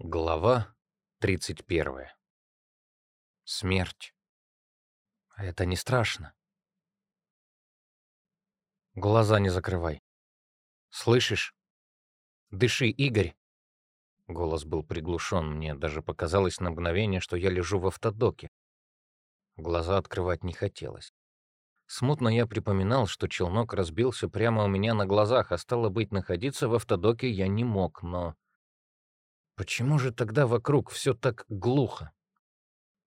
Глава 31. Смерть. Это не страшно. Глаза не закрывай. Слышишь? Дыши, Игорь. Голос был приглушен, мне даже показалось на мгновение, что я лежу в автодоке. Глаза открывать не хотелось. Смутно я припоминал, что челнок разбился прямо у меня на глазах, а стало быть, находиться в автодоке я не мог, но Почему же тогда вокруг все так глухо?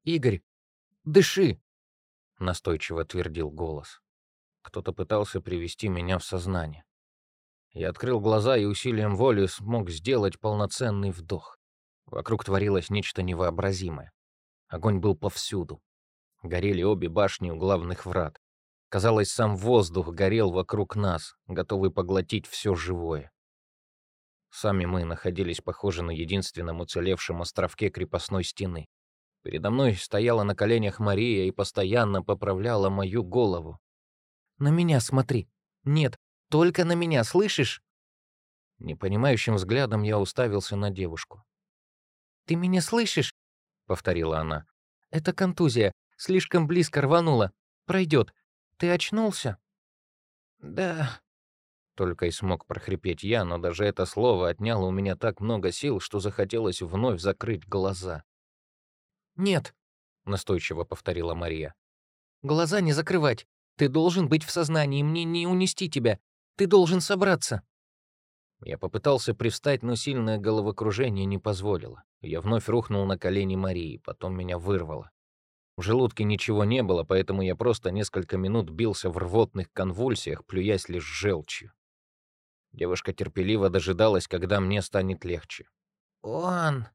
«Игорь, дыши!» — настойчиво твердил голос. Кто-то пытался привести меня в сознание. Я открыл глаза и усилием воли смог сделать полноценный вдох. Вокруг творилось нечто невообразимое. Огонь был повсюду. Горели обе башни у главных врат. Казалось, сам воздух горел вокруг нас, готовый поглотить все живое. Сами мы находились, похоже, на единственном уцелевшем островке крепостной стены. Передо мной стояла на коленях Мария и постоянно поправляла мою голову. «На меня смотри! Нет, только на меня, слышишь?» Непонимающим взглядом я уставился на девушку. «Ты меня слышишь?» — повторила она. «Это контузия. Слишком близко рванула. Пройдет. Ты очнулся?» «Да», только и смог прохрипеть я, но даже это слово отняло у меня так много сил, что захотелось вновь закрыть глаза. «Нет», — настойчиво повторила Мария. «Глаза не закрывать. Ты должен быть в сознании, мне не унести тебя. Ты должен собраться». Я попытался привстать, но сильное головокружение не позволило. Я вновь рухнул на колени Марии, потом меня вырвало. В желудке ничего не было, поэтому я просто несколько минут бился в рвотных конвульсиях, плюясь лишь желчью. Девушка терпеливо дожидалась, когда мне станет легче. «Он...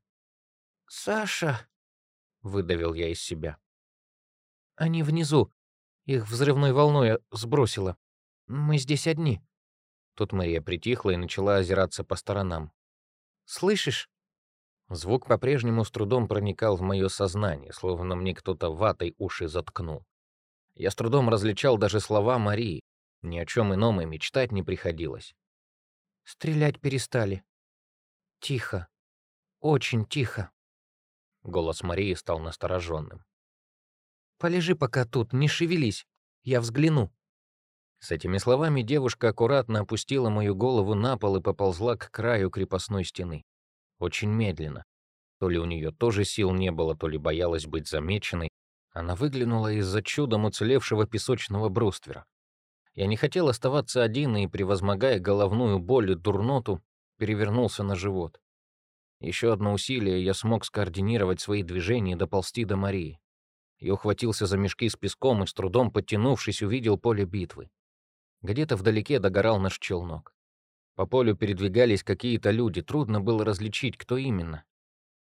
Саша...» — выдавил я из себя. «Они внизу. Их взрывной волной сбросило. Мы здесь одни». Тут Мария притихла и начала озираться по сторонам. «Слышишь?» Звук по-прежнему с трудом проникал в мое сознание, словно мне кто-то ватой уши заткнул. Я с трудом различал даже слова Марии. Ни о чем ином и мечтать не приходилось. Стрелять перестали. Тихо. Очень тихо. Голос Марии стал настороженным. Полежи пока тут, не шевелись. Я взгляну. С этими словами девушка аккуратно опустила мою голову на пол и поползла к краю крепостной стены. Очень медленно. То ли у нее тоже сил не было, то ли боялась быть замеченной. Она выглянула из-за чудом уцелевшего песочного бруствера. Я не хотел оставаться один и, превозмогая головную боль и дурноту, перевернулся на живот. Еще одно усилие, я смог скоординировать свои движения и доползти до Марии. Я ухватился за мешки с песком и, с трудом подтянувшись, увидел поле битвы. Где-то вдалеке догорал наш челнок. По полю передвигались какие-то люди, трудно было различить, кто именно.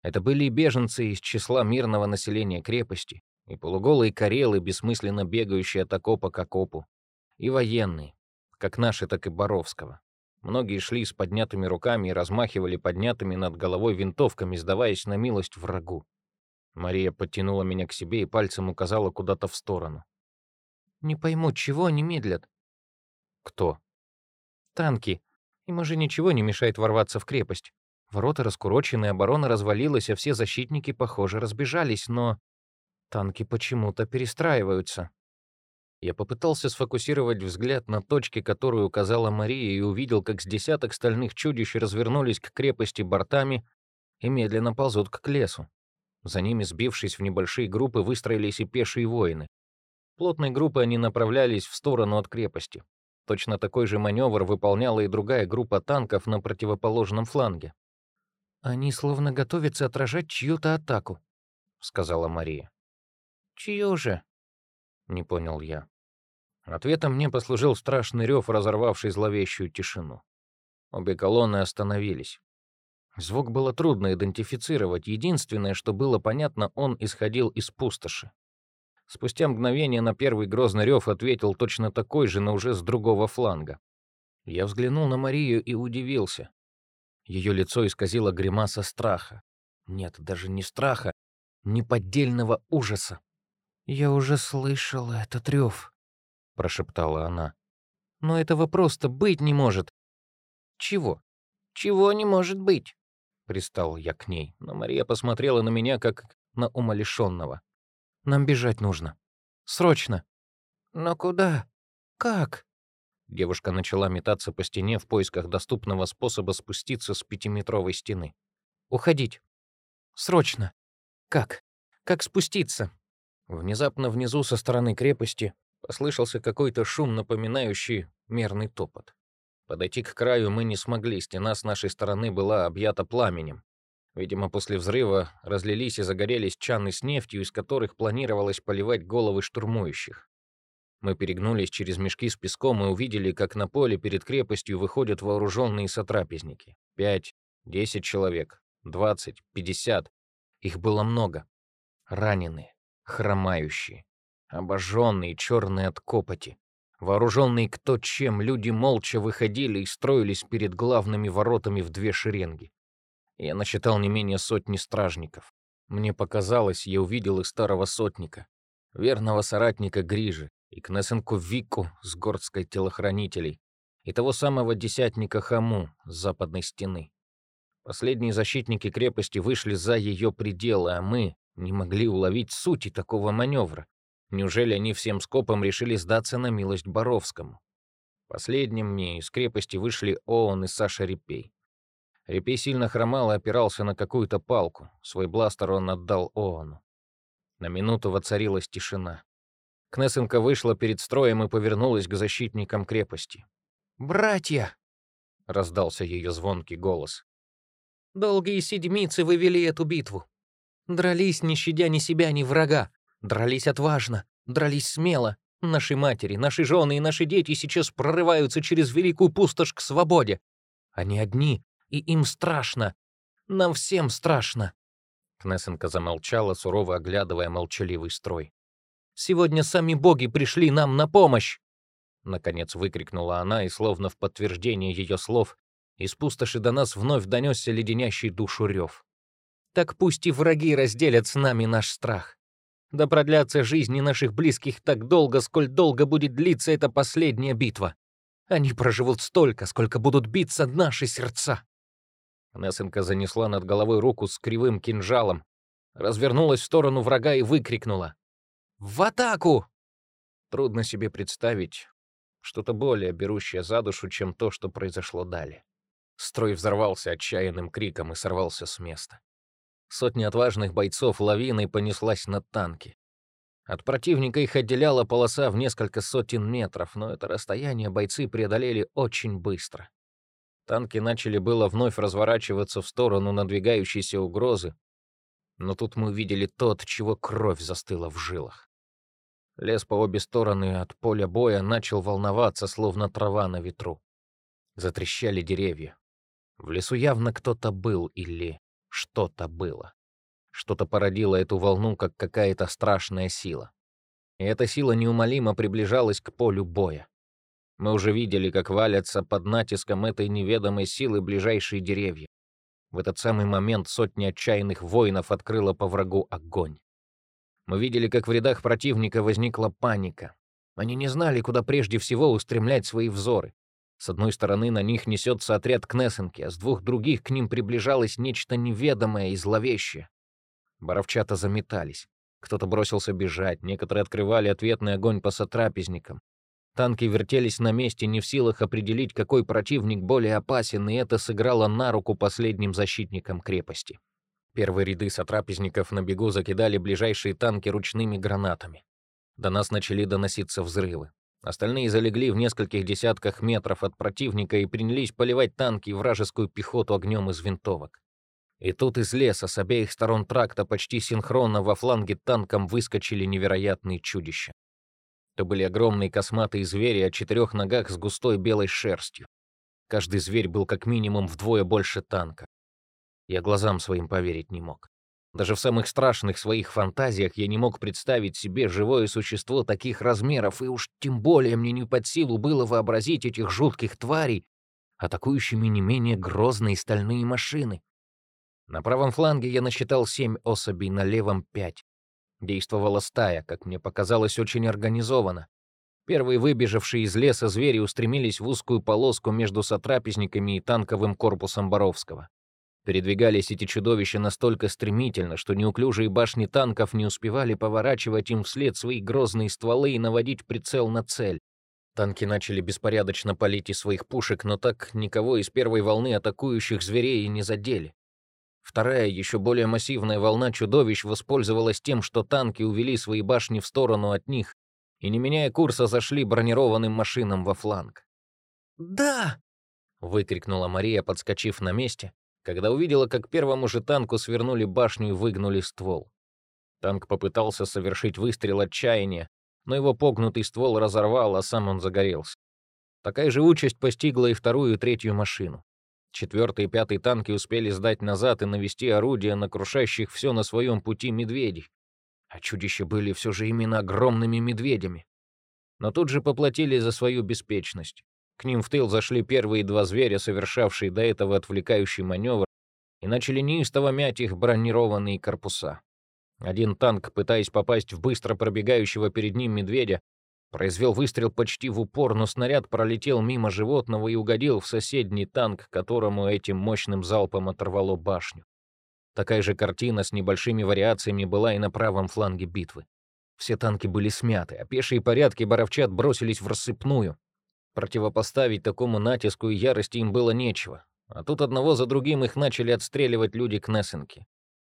Это были и беженцы из числа мирного населения крепости, и полуголые карелы, бессмысленно бегающие от окопа к окопу, и военные, как наши, так и Боровского. Многие шли с поднятыми руками и размахивали поднятыми над головой винтовками, сдаваясь на милость врагу. Мария подтянула меня к себе и пальцем указала куда-то в сторону. «Не пойму, чего они медлят?» «Кто?» «Танки. Им уже ничего не мешает ворваться в крепость. Ворота раскурочены, оборона развалилась, а все защитники, похоже, разбежались, но... Танки почему-то перестраиваются. Я попытался сфокусировать взгляд на точке, которую указала Мария, и увидел, как с десяток стальных чудищ развернулись к крепости бортами и медленно ползут к лесу. За ними, сбившись в небольшие группы, выстроились и пешие воины. Плотной группой они направлялись в сторону от крепости. Точно такой же маневр выполняла и другая группа танков на противоположном фланге. «Они словно готовятся отражать чью-то атаку», — сказала Мария. «Чью же?» Не понял я. Ответом мне послужил страшный рев, разорвавший зловещую тишину. Обе колонны остановились. Звук было трудно идентифицировать. Единственное, что было понятно, он исходил из пустоши. Спустя мгновение на первый грозный рев ответил точно такой же, но уже с другого фланга. Я взглянул на Марию и удивился. Ее лицо исказило гримаса страха. Нет, даже не страха, неподдельного ужаса. «Я уже слышала этот рев», — прошептала она. «Но этого просто быть не может». «Чего? Чего не может быть?» Пристал я к ней, но Мария посмотрела на меня, как на умалишенного. «Нам бежать нужно. Срочно!» «Но куда? Как?» Девушка начала метаться по стене в поисках доступного способа спуститься с пятиметровой стены. «Уходить! Срочно! Как? Как спуститься?» Внезапно внизу со стороны крепости послышался какой-то шум, напоминающий мерный топот. Подойти к краю мы не смогли, стена с нашей стороны была объята пламенем. Видимо, после взрыва разлились и загорелись чаны с нефтью, из которых планировалось поливать головы штурмующих. Мы перегнулись через мешки с песком и увидели, как на поле перед крепостью выходят вооруженные сотрапезники. Пять, десять человек, двадцать, пятьдесят. Их было много. Раненые, хромающие, обожженные, черные от копоти. Вооруженные кто чем, люди молча выходили и строились перед главными воротами в две шеренги. Я насчитал не менее сотни стражников. Мне показалось, я увидел их старого сотника, верного соратника Грижи, и Кнесенку Вику с гордской телохранителей, и того самого десятника Хаму с западной стены. Последние защитники крепости вышли за ее пределы, а мы не могли уловить сути такого маневра. Неужели они всем скопом решили сдаться на милость Боровскому? Последним мне из крепости вышли Оон и Саша Репей. Репей сильно хромал и опирался на какую-то палку. Свой бластер он отдал Оону. На минуту воцарилась тишина. Кнессенко вышла перед строем и повернулась к защитникам крепости. «Братья!» — раздался ее звонкий голос. «Долгие седмицы вы вели эту битву. Дрались, не щадя ни себя, ни врага. Дрались отважно, дрались смело. Наши матери, наши жены и наши дети сейчас прорываются через великую пустошь к свободе. Они одни, и им страшно. Нам всем страшно. Кнессенко замолчала, сурово оглядывая молчаливый строй. «Сегодня сами боги пришли нам на помощь!» Наконец выкрикнула она, и словно в подтверждение ее слов, из пустоши до нас вновь донесся леденящий душу рев. «Так пусть и враги разделят с нами наш страх. Да продлятся жизни наших близких так долго, сколь долго будет длиться эта последняя битва. Они проживут столько, сколько будут биться наши сердца. Несенка занесла над головой руку с кривым кинжалом, развернулась в сторону врага и выкрикнула. «В атаку!» Трудно себе представить что-то более берущее за душу, чем то, что произошло далее. Строй взорвался отчаянным криком и сорвался с места. Сотни отважных бойцов лавиной понеслась на танки. От противника их отделяла полоса в несколько сотен метров, но это расстояние бойцы преодолели очень быстро. Танки начали было вновь разворачиваться в сторону надвигающейся угрозы, но тут мы увидели то, от чего кровь застыла в жилах. Лес по обе стороны от поля боя начал волноваться, словно трава на ветру. Затрещали деревья. В лесу явно кто-то был или что-то было. Что-то породило эту волну, как какая-то страшная сила. И эта сила неумолимо приближалась к полю боя. Мы уже видели, как валятся под натиском этой неведомой силы ближайшие деревья. В этот самый момент сотни отчаянных воинов открыла по врагу огонь. Мы видели, как в рядах противника возникла паника. Они не знали, куда прежде всего устремлять свои взоры. С одной стороны на них несется отряд Кнессенки, а с двух других к ним приближалось нечто неведомое и зловещее. Боровчата заметались. Кто-то бросился бежать, некоторые открывали ответный огонь по сотрапезникам. Танки вертелись на месте, не в силах определить, какой противник более опасен, и это сыграло на руку последним защитникам крепости. Первые ряды сотрапезников на бегу закидали ближайшие танки ручными гранатами. До нас начали доноситься взрывы. Остальные залегли в нескольких десятках метров от противника и принялись поливать танки и вражескую пехоту огнем из винтовок. И тут из леса с обеих сторон тракта почти синхронно во фланге танком выскочили невероятные чудища. Это были огромные косматые звери о четырех ногах с густой белой шерстью. Каждый зверь был как минимум вдвое больше танка. Я глазам своим поверить не мог. Даже в самых страшных своих фантазиях я не мог представить себе живое существо таких размеров, и уж тем более мне не под силу было вообразить этих жутких тварей, атакующими не менее грозные стальные машины. На правом фланге я насчитал семь особей, на левом — пять. Действовала стая, как мне показалось, очень организованно. Первые выбежавшие из леса звери устремились в узкую полоску между сотрапезниками и танковым корпусом Боровского. Передвигались эти чудовища настолько стремительно, что неуклюжие башни танков не успевали поворачивать им вслед свои грозные стволы и наводить прицел на цель. Танки начали беспорядочно палить из своих пушек, но так никого из первой волны атакующих зверей и не задели. Вторая, еще более массивная волна чудовищ воспользовалась тем, что танки увели свои башни в сторону от них и, не меняя курса, зашли бронированным машинам во фланг. «Да!» — выкрикнула Мария, подскочив на месте, когда увидела, как первому же танку свернули башню и выгнули ствол. Танк попытался совершить выстрел отчаяния, но его погнутый ствол разорвал, а сам он загорелся. Такая же участь постигла и вторую и третью машину. Четвертый и пятый танки успели сдать назад и навести орудия на крушащих все на своем пути медведей. А чудища были все же именно огромными медведями. Но тут же поплатили за свою беспечность. К ним в тыл зашли первые два зверя, совершавшие до этого отвлекающий маневр, и начали неистово мять их бронированные корпуса. Один танк, пытаясь попасть в быстро пробегающего перед ним медведя, произвел выстрел почти в упор, но снаряд пролетел мимо животного и угодил в соседний танк, которому этим мощным залпом оторвало башню. Такая же картина с небольшими вариациями была и на правом фланге битвы. Все танки были смяты, а пешие порядки боровчат бросились в рассыпную. Противопоставить такому натиску и ярости им было нечего. А тут одного за другим их начали отстреливать люди Кнессенки.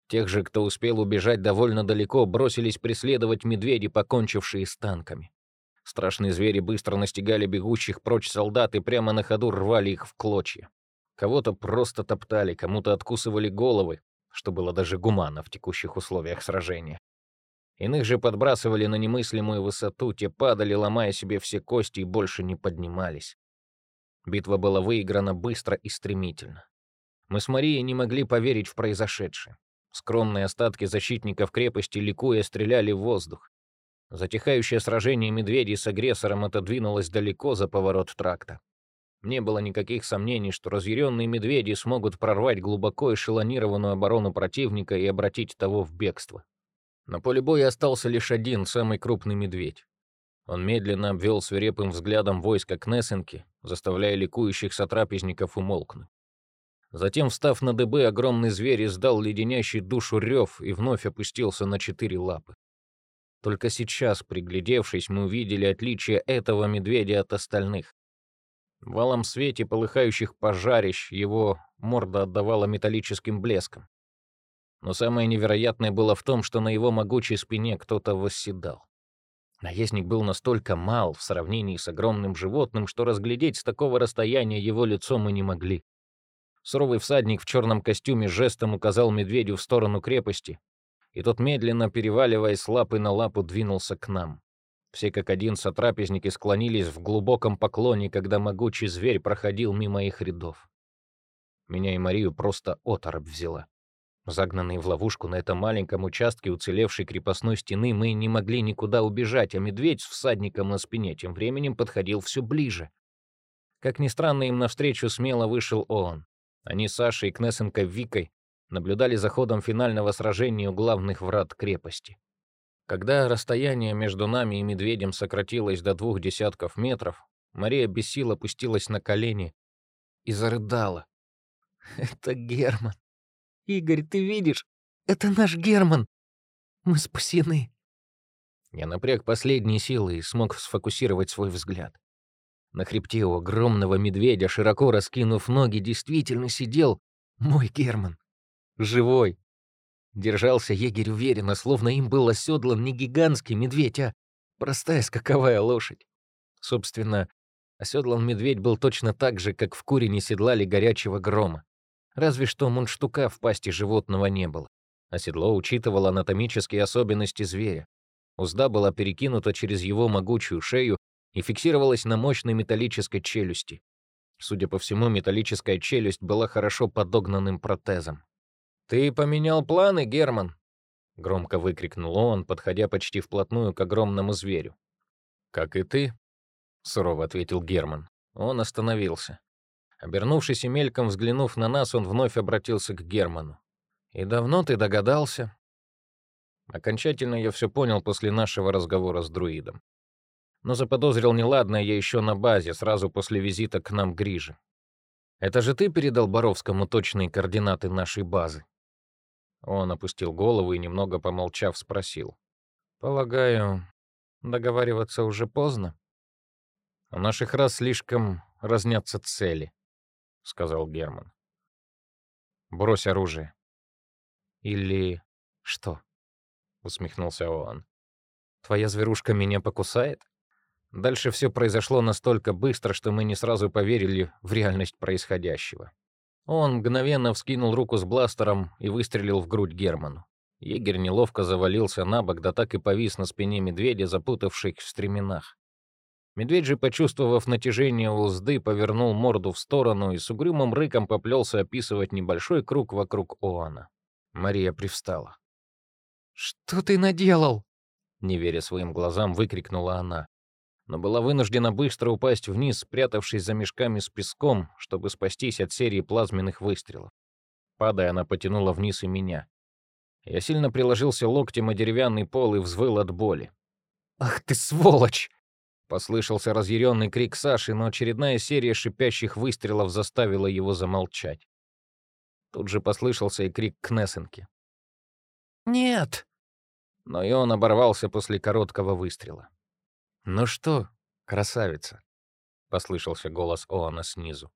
Тех же, кто успел убежать довольно далеко, бросились преследовать медведи, покончившие с танками. Страшные звери быстро настигали бегущих прочь солдат и прямо на ходу рвали их в клочья. Кого-то просто топтали, кому-то откусывали головы, что было даже гуманно в текущих условиях сражения. Иных же подбрасывали на немыслимую высоту, те падали, ломая себе все кости и больше не поднимались. Битва была выиграна быстро и стремительно. Мы с Марией не могли поверить в произошедшее. Скромные остатки защитников крепости, ликуя, стреляли в воздух. Затихающее сражение медведей с агрессором отодвинулось далеко за поворот тракта. Не было никаких сомнений, что разъяренные медведи смогут прорвать глубоко эшелонированную оборону противника и обратить того в бегство. На поле боя остался лишь один, самый крупный медведь. Он медленно обвел свирепым взглядом войска Кнессенки, заставляя ликующих сотрапезников умолкнуть. Затем, встав на дыбы, огромный зверь издал леденящий душу рев и вновь опустился на четыре лапы. Только сейчас, приглядевшись, мы увидели отличие этого медведя от остальных. В валом свете полыхающих пожарищ его морда отдавала металлическим блеском. Но самое невероятное было в том, что на его могучей спине кто-то восседал. Наездник был настолько мал в сравнении с огромным животным, что разглядеть с такого расстояния его лицо мы не могли. Суровый всадник в черном костюме жестом указал медведю в сторону крепости, и тот, медленно переваливаясь с лапы на лапу, двинулся к нам. Все как один сотрапезники склонились в глубоком поклоне, когда могучий зверь проходил мимо их рядов. Меня и Марию просто оторопь взяла. Загнанные в ловушку на этом маленьком участке уцелевшей крепостной стены, мы не могли никуда убежать, а медведь с всадником на спине тем временем подходил все ближе. Как ни странно, им навстречу смело вышел он. Они с Сашей и Кнессенко Викой наблюдали за ходом финального сражения у главных врат крепости. Когда расстояние между нами и медведем сократилось до двух десятков метров, Мария без сил опустилась на колени и зарыдала. «Это Герман. Игорь, ты видишь? Это наш Герман. Мы спасены». Я напряг последние силы и смог сфокусировать свой взгляд. На хребте у огромного медведя, широко раскинув ноги, действительно сидел мой Герман. Живой, Держался егерь уверенно, словно им был оседлан не гигантский медведь, а простая скаковая лошадь. Собственно, оседлан медведь был точно так же, как в курине седлали горячего грома. Разве что мундштука в пасти животного не было. А седло учитывало анатомические особенности зверя. Узда была перекинута через его могучую шею и фиксировалась на мощной металлической челюсти. Судя по всему, металлическая челюсть была хорошо подогнанным протезом. «Ты поменял планы, Герман?» — громко выкрикнул он, подходя почти вплотную к огромному зверю. «Как и ты», — сурово ответил Герман. Он остановился. Обернувшись и мельком взглянув на нас, он вновь обратился к Герману. «И давно ты догадался?» Окончательно я все понял после нашего разговора с друидом. Но заподозрил неладное я еще на базе, сразу после визита к нам Грижи. Это же ты передал Боровскому точные координаты нашей базы?» Он опустил голову и, немного помолчав, спросил. «Полагаю, договариваться уже поздно?» «У наших раз слишком разнятся цели», — сказал Герман. «Брось оружие». «Или что?» — усмехнулся он. «Твоя зверушка меня покусает?» Дальше все произошло настолько быстро, что мы не сразу поверили в реальность происходящего. Он мгновенно вскинул руку с бластером и выстрелил в грудь Герману. Егерь неловко завалился на бок, да так и повис на спине медведя, запутавшись в стременах. Медведь же, почувствовав натяжение узды, повернул морду в сторону и с угрюмым рыком поплелся описывать небольшой круг вокруг Оана. Мария привстала. «Что ты наделал?» Не веря своим глазам, выкрикнула она но была вынуждена быстро упасть вниз, спрятавшись за мешками с песком, чтобы спастись от серии плазменных выстрелов. Падая, она потянула вниз и меня. Я сильно приложился локтем о деревянный пол и взвыл от боли. «Ах ты сволочь!» Послышался разъяренный крик Саши, но очередная серия шипящих выстрелов заставила его замолчать. Тут же послышался и крик Кнессенки. «Нет!» Но и он оборвался после короткого выстрела. «Ну что, красавица?» — послышался голос Оана снизу.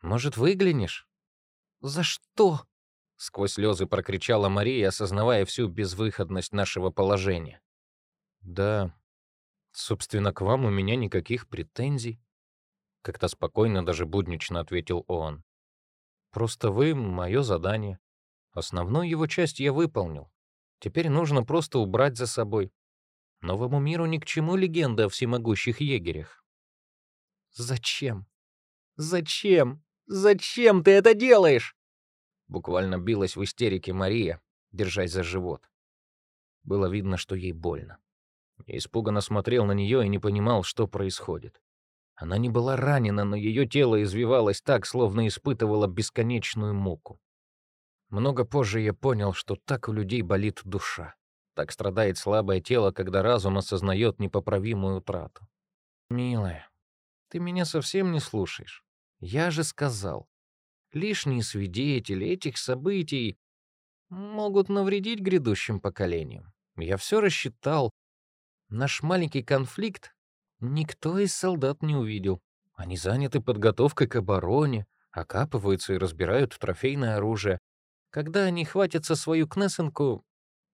«Может, выглянешь?» «За что?» — сквозь слезы прокричала Мария, осознавая всю безвыходность нашего положения. «Да, собственно, к вам у меня никаких претензий», — как-то спокойно, даже буднично ответил он. «Просто вы — мое задание. Основную его часть я выполнил. Теперь нужно просто убрать за собой. Новому миру ни к чему легенда о всемогущих егерях. «Зачем? Зачем? Зачем ты это делаешь?» Буквально билась в истерике Мария, держась за живот. Было видно, что ей больно. Испуганно смотрел на нее и не понимал, что происходит. Она не была ранена, но ее тело извивалось так, словно испытывало бесконечную муку. Много позже я понял, что так у людей болит душа. Так страдает слабое тело, когда разум осознает непоправимую утрату. Милая, ты меня совсем не слушаешь. Я же сказал, лишние свидетели этих событий могут навредить грядущим поколениям. Я все рассчитал. Наш маленький конфликт никто из солдат не увидел. Они заняты подготовкой к обороне, окапываются и разбирают трофейное оружие. Когда они хватятся свою кнессенку,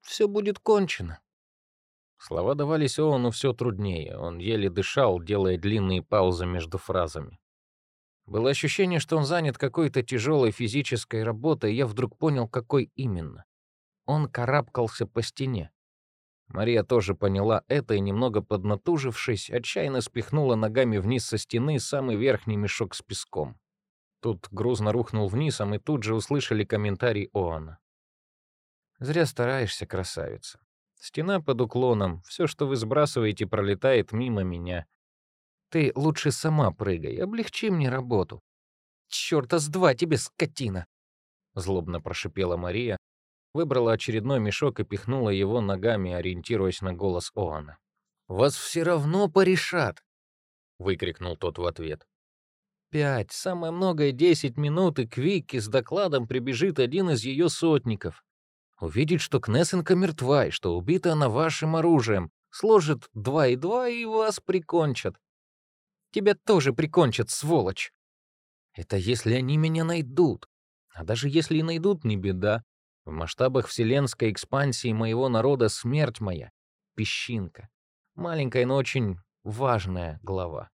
все будет кончено». Слова давались Оуэну все труднее. Он еле дышал, делая длинные паузы между фразами. Было ощущение, что он занят какой-то тяжелой физической работой, и я вдруг понял, какой именно. Он карабкался по стене. Мария тоже поняла это и, немного поднатужившись, отчаянно спихнула ногами вниз со стены самый верхний мешок с песком. Тут грузно рухнул вниз, а мы тут же услышали комментарий Оана. Зря стараешься, красавица. Стена под уклоном, все, что вы сбрасываете, пролетает мимо меня. Ты лучше сама прыгай, облегчи мне работу. Чёрта с два тебе, скотина!» Злобно прошипела Мария, выбрала очередной мешок и пихнула его ногами, ориентируясь на голос Оана. «Вас все равно порешат!» — выкрикнул тот в ответ. «Пять, самое многое десять минут, и к Вике с докладом прибежит один из ее сотников. Увидит, что Кнессенка мертва и что убита она вашим оружием, сложит два и два и вас прикончат. Тебя тоже прикончат, сволочь. Это если они меня найдут. А даже если и найдут, не беда. В масштабах вселенской экспансии моего народа смерть моя — песчинка. Маленькая, но очень важная глава.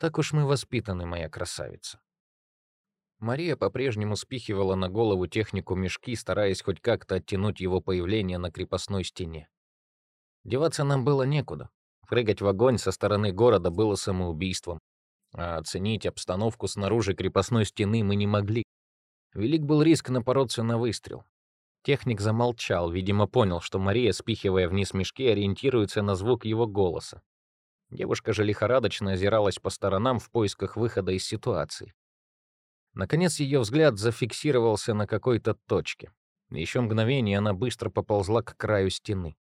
Так уж мы воспитаны, моя красавица. Мария по-прежнему спихивала на голову технику мешки, стараясь хоть как-то оттянуть его появление на крепостной стене. Деваться нам было некуда. Прыгать в огонь со стороны города было самоубийством. А оценить обстановку снаружи крепостной стены мы не могли. Велик был риск напороться на выстрел. Техник замолчал, видимо, понял, что Мария, спихивая вниз мешки, ориентируется на звук его голоса. Девушка же лихорадочно озиралась по сторонам в поисках выхода из ситуации. Наконец ее взгляд зафиксировался на какой-то точке. Еще мгновение она быстро поползла к краю стены.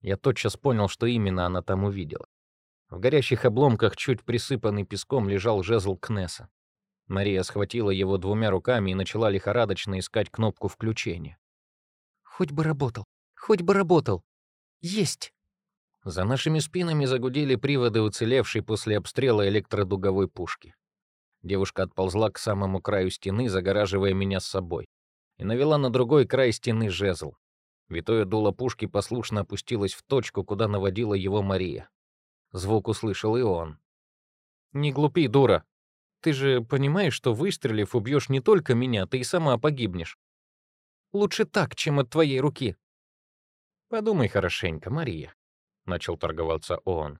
Я тотчас понял, что именно она там увидела. В горящих обломках, чуть присыпанный песком, лежал жезл Кнесса. Мария схватила его двумя руками и начала лихорадочно искать кнопку включения. «Хоть бы работал, хоть бы работал. Есть!» За нашими спинами загудели приводы уцелевшей после обстрела электродуговой пушки. Девушка отползла к самому краю стены, загораживая меня с собой, и навела на другой край стены жезл. Витое дуло пушки послушно опустилось в точку, куда наводила его Мария. Звук услышал и он. «Не глупи, дура. Ты же понимаешь, что выстрелив, убьешь не только меня, ты и сама погибнешь. Лучше так, чем от твоей руки». «Подумай хорошенько, Мария», — начал торговаться он.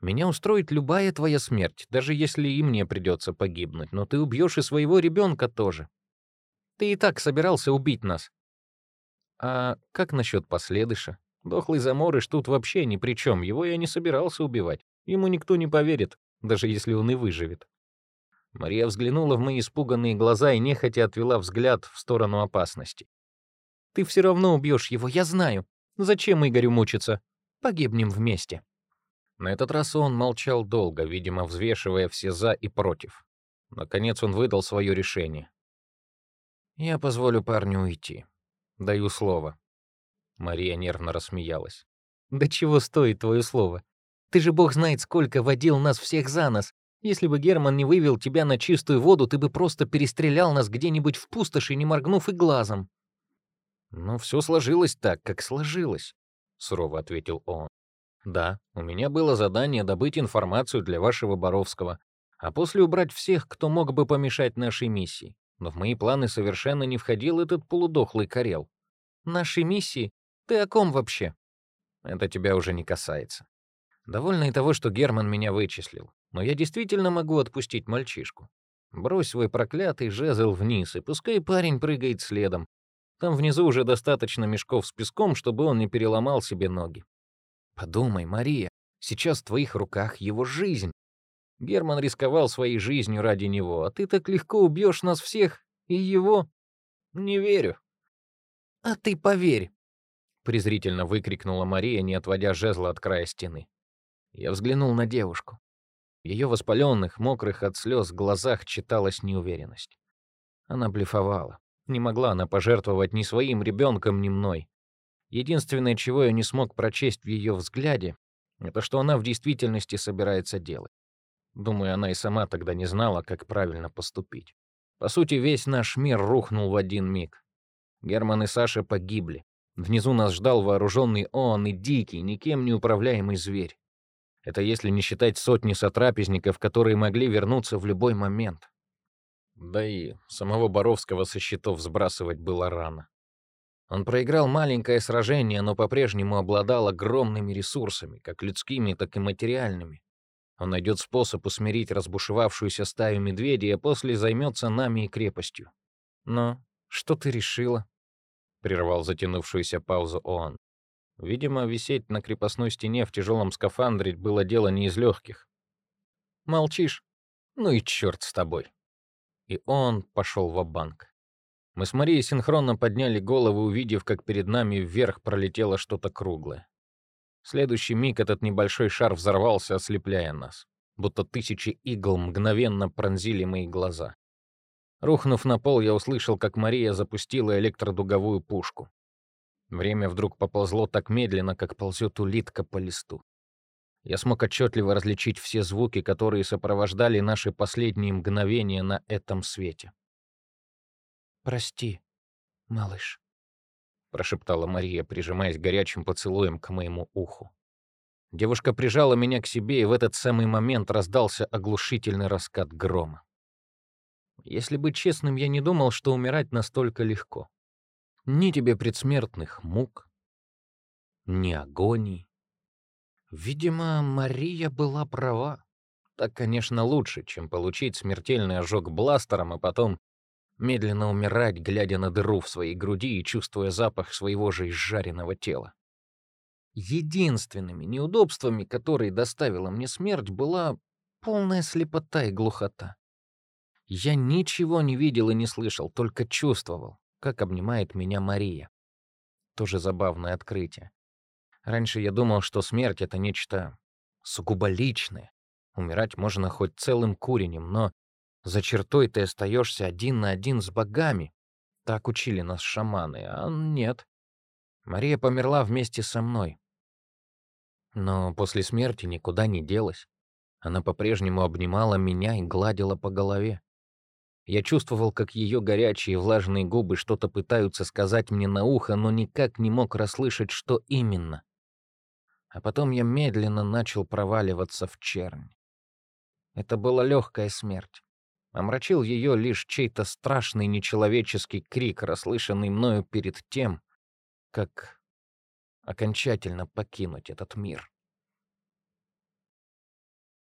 «Меня устроит любая твоя смерть, даже если и мне придется погибнуть, но ты убьешь и своего ребенка тоже. Ты и так собирался убить нас. А как насчет последыша? Дохлый заморыш тут вообще ни при чем, его я не собирался убивать. Ему никто не поверит, даже если он и выживет. Мария взглянула в мои испуганные глаза и нехотя отвела взгляд в сторону опасности. «Ты все равно убьешь его, я знаю. Зачем Игорю мучиться? Погибнем вместе». На этот раз он молчал долго, видимо, взвешивая все «за» и «против». Наконец он выдал свое решение. «Я позволю парню уйти. Даю слово». Мария нервно рассмеялась. «Да чего стоит твое слово? Ты же бог знает, сколько водил нас всех за нос. Если бы Герман не вывел тебя на чистую воду, ты бы просто перестрелял нас где-нибудь в пустоши, не моргнув и глазом». «Ну, все сложилось так, как сложилось», — сурово ответил он. «Да, у меня было задание добыть информацию для вашего Боровского, а после убрать всех, кто мог бы помешать нашей миссии. Но в мои планы совершенно не входил этот полудохлый Карел. Нашей миссии? Ты о ком вообще?» «Это тебя уже не касается. Довольно и того, что Герман меня вычислил. Но я действительно могу отпустить мальчишку. Брось свой проклятый жезл вниз, и пускай парень прыгает следом. Там внизу уже достаточно мешков с песком, чтобы он не переломал себе ноги. Подумай, Мария, сейчас в твоих руках его жизнь. Герман рисковал своей жизнью ради него, а ты так легко убьешь нас всех и его. Не верю. А ты поверь, презрительно выкрикнула Мария, не отводя жезла от края стены. Я взглянул на девушку. В ее воспаленных, мокрых от слез глазах читалась неуверенность. Она блефовала. Не могла она пожертвовать ни своим ребенком, ни мной. Единственное, чего я не смог прочесть в ее взгляде, это что она в действительности собирается делать. Думаю, она и сама тогда не знала, как правильно поступить. По сути, весь наш мир рухнул в один миг. Герман и Саша погибли. Внизу нас ждал вооруженный он и дикий, никем не управляемый зверь. Это если не считать сотни сотрапезников, которые могли вернуться в любой момент. Да и самого Боровского со счетов сбрасывать было рано. Он проиграл маленькое сражение, но по-прежнему обладал огромными ресурсами, как людскими, так и материальными. Он найдет способ усмирить разбушевавшуюся стаю медведей, а после займется нами и крепостью. «Но что ты решила?» — прервал затянувшуюся паузу он. Видимо, висеть на крепостной стене в тяжелом скафандре было дело не из легких. Молчишь? Ну и черт с тобой. И он пошел в банк Мы с Марией синхронно подняли головы, увидев, как перед нами вверх пролетело что-то круглое. В следующий миг этот небольшой шар взорвался, ослепляя нас, будто тысячи игл мгновенно пронзили мои глаза. Рухнув на пол, я услышал, как Мария запустила электродуговую пушку. Время вдруг поползло так медленно, как ползет улитка по листу. Я смог отчетливо различить все звуки, которые сопровождали наши последние мгновения на этом свете. «Прости, малыш», — прошептала Мария, прижимаясь горячим поцелуем к моему уху. Девушка прижала меня к себе, и в этот самый момент раздался оглушительный раскат грома. Если быть честным, я не думал, что умирать настолько легко. Ни тебе предсмертных мук, ни агоний. Видимо, Мария была права. Так, конечно, лучше, чем получить смертельный ожог бластером, а потом медленно умирать, глядя на дыру в своей груди и чувствуя запах своего же изжаренного тела. Единственными неудобствами, которые доставила мне смерть, была полная слепота и глухота. Я ничего не видел и не слышал, только чувствовал как обнимает меня Мария. Тоже забавное открытие. Раньше я думал, что смерть — это нечто сугубо личное. Умирать можно хоть целым куренем, но За чертой ты остаешься один на один с богами. Так учили нас шаманы, а нет. Мария померла вместе со мной. Но после смерти никуда не делась. Она по-прежнему обнимала меня и гладила по голове. Я чувствовал, как ее горячие влажные губы что-то пытаются сказать мне на ухо, но никак не мог расслышать, что именно. А потом я медленно начал проваливаться в чернь. Это была легкая смерть. Омрачил ее лишь чей-то страшный нечеловеческий крик, расслышанный мною перед тем, как окончательно покинуть этот мир.